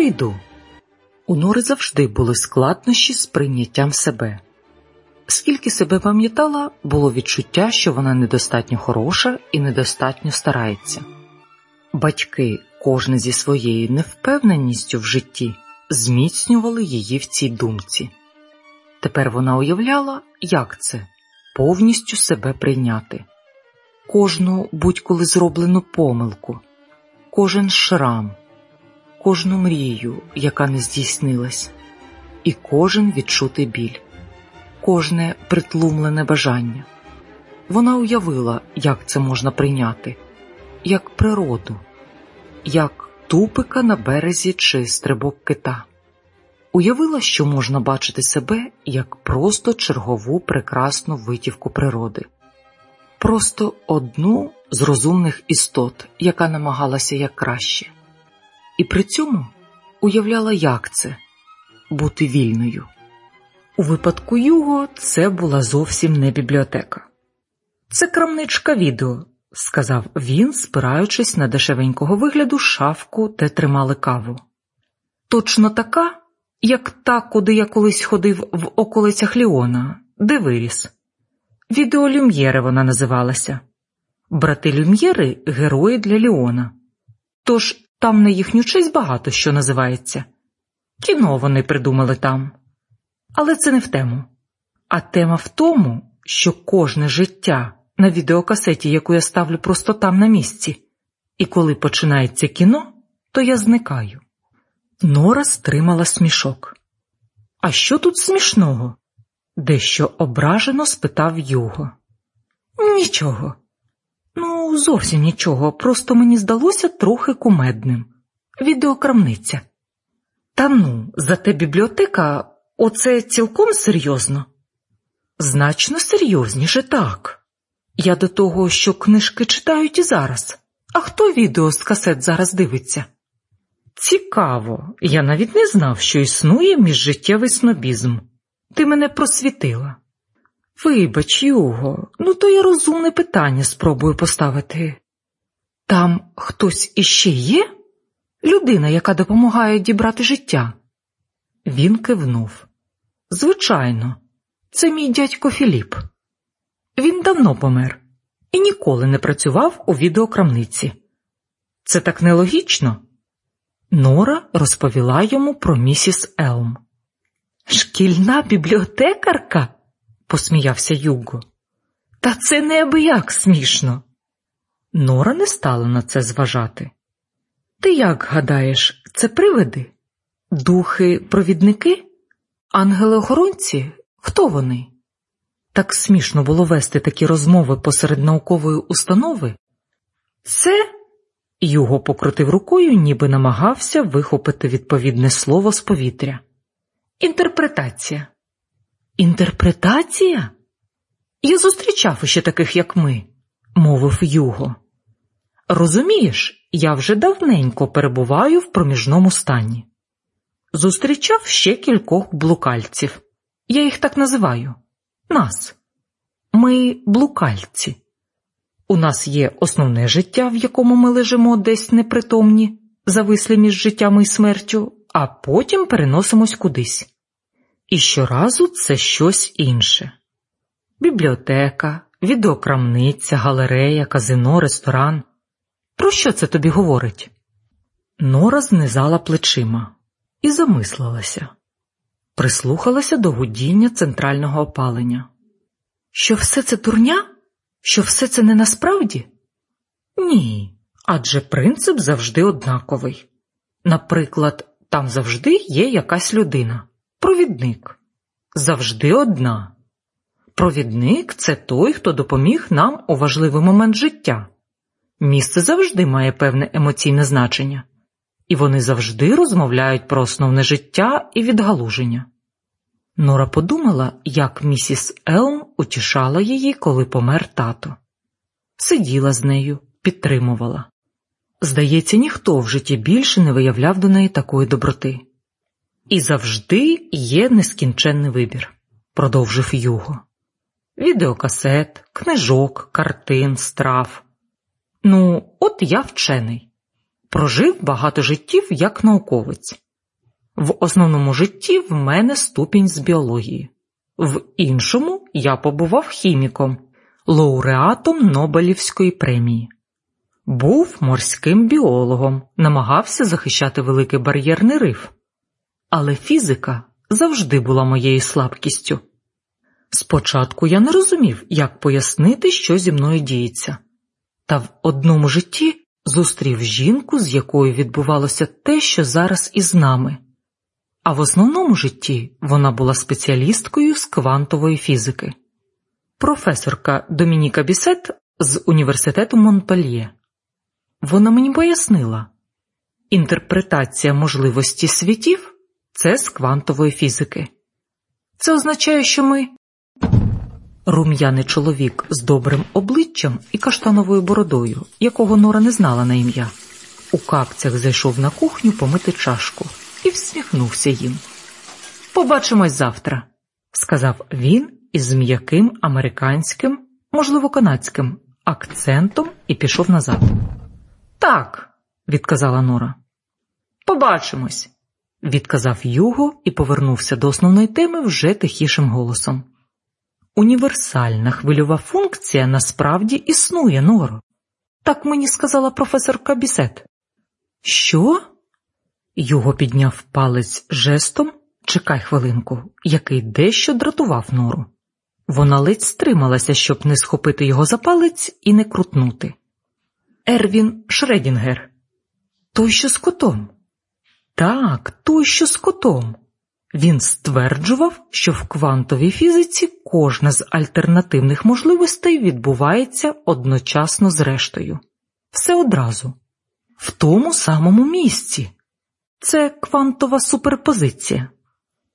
прийду. У Нори завжди були складнощі з прийняттям себе. Скільки себе пам'ятала, було відчуття, що вона недостатньо хороша і недостатньо старається. Батьки, кожне зі своєю невпевненістю в житті, зміцнювали її в цій думці. Тепер вона уявляла, як це повністю себе прийняти, кожну будь-коли зроблену помилку, кожен шрам, кожну мрію, яка не здійснилась, і кожен відчутий біль, кожне притлумлене бажання. Вона уявила, як це можна прийняти, як природу, як тупика на березі чи стрибок кита. Уявила, що можна бачити себе як просто чергову прекрасну витівку природи, просто одну з розумних істот, яка намагалася як краще, і при цьому уявляла, як це бути вільною. У випадку Юго це була зовсім не бібліотека. Це крамничка відео, сказав він, спираючись на дешевенького вигляду шафку, де тримали каву. Точно така як та, куди я колись ходив в околицях Ліона, де виріс. Відео Люм'єре вона називалася. Брати Люм'єри герої для Ліона. Тож там на їхню честь багато що називається. Кіно вони придумали там. Але це не в тему. А тема в тому, що кожне життя на відеокасеті, яку я ставлю просто там на місці, і коли починається кіно, то я зникаю. Нора стримала смішок. А що тут смішного? дещо ображено спитав Юго. Нічого. Ну, зовсім нічого, просто мені здалося трохи кумедним. Відеокрамниця. Та ну, зате бібліотека оце цілком серйозно? Значно серйозніше так. Я до того, що книжки читають і зараз. А хто відео з касет зараз дивиться? Цікаво, я навіть не знав, що існує міжжиттєвий снобізм. Ти мене просвітила. Вибач, Юго, ну то я розумне питання спробую поставити. Там хтось іще є? Людина, яка допомагає дібрати життя? Він кивнув. Звичайно, це мій дядько Філіп. Він давно помер і ніколи не працював у відеокрамниці. Це так нелогічно. Нора розповіла йому про місіс Елм. Шкільна бібліотекарка? Посміявся Юго. Та це неабияк смішно. Нора не стала на це зважати. Ти як гадаєш, це привиди? Духи, провідники? Ангели-охоронці? Хто вони? Так смішно було вести такі розмови посеред наукової установи. Це Юго покрутив рукою, ніби намагався вихопити відповідне слово з повітря. Інтерпретація. Інтерпретація? Я зустрічав іще таких, як ми, мовив Юго. Розумієш, я вже давненько перебуваю в проміжному стані. Зустрічав ще кількох блукальців. Я їх так називаю. Нас. Ми блукальці. У нас є основне життя, в якому ми лежимо десь непритомні, завислі між життям і смертю, а потім переносимось кудись. І щоразу це щось інше: бібліотека, відеокрамниця, галерея, казино, ресторан. Про що це тобі говорить? Нора знизала плечима і замислилася, прислухалася до гудіння центрального опалення. Що все це дурня? Що все це не насправді? Ні, адже принцип завжди однаковий. Наприклад, там завжди є якась людина, провідник. Завжди одна. Провідник це той, хто допоміг нам у важливий момент життя. Місце завжди має певне емоційне значення, і вони завжди розмовляють про основне життя і відгалуження. Нора подумала, як місіс Елм утішала її, коли помер тато. Сиділа з нею, підтримувала. Здається, ніхто в житті більше не виявляв до неї такої доброти. І завжди є нескінченний вибір, продовжив Юго. Відеокасет, книжок, картин, страв. Ну, от я вчений. Прожив багато життів як науковець. В основному житті в мене ступінь з біології, в іншому я побував хіміком, лауреатом Нобелівської премії. Був морським біологом, намагався захищати великий бар'єрний риф. Але фізика завжди була моєю слабкістю. Спочатку я не розумів, як пояснити, що зі мною діється, та в одному житті зустрів жінку, з якою відбувалося те, що зараз із нами, а в основному житті вона була спеціалісткою з квантової фізики, професорка Домініка Бісет з університету Монпельє. Вона мені пояснила інтерпретація можливості світів це з квантової фізики. Це означає, що ми. Рум'яний чоловік з добрим обличчям і каштановою бородою, якого Нора не знала на ім'я, у капцях зайшов на кухню помити чашку і всміхнувся їм. Побачимось завтра, сказав він із м'яким американським, можливо, канадським акцентом і пішов назад. Так, відказала Нора. Побачимось, відказав Юго і повернувся до основної теми вже тихішим голосом. Універсальна хвильова функція насправді існує, Норо. Так мені сказала професорка Бісет. Що? Юго підняв палець жестом, чекай хвилинку, який дещо дратував нору. Вона ледь стрималася, щоб не схопити його за палець і не крутнути. Ервін Шредінгер. Той, що з котом. Так, той, що з котом. Він стверджував, що в квантовій фізиці кожна з альтернативних можливостей відбувається одночасно з рештою. Все одразу, в тому самому місці. Це квантова суперпозиція.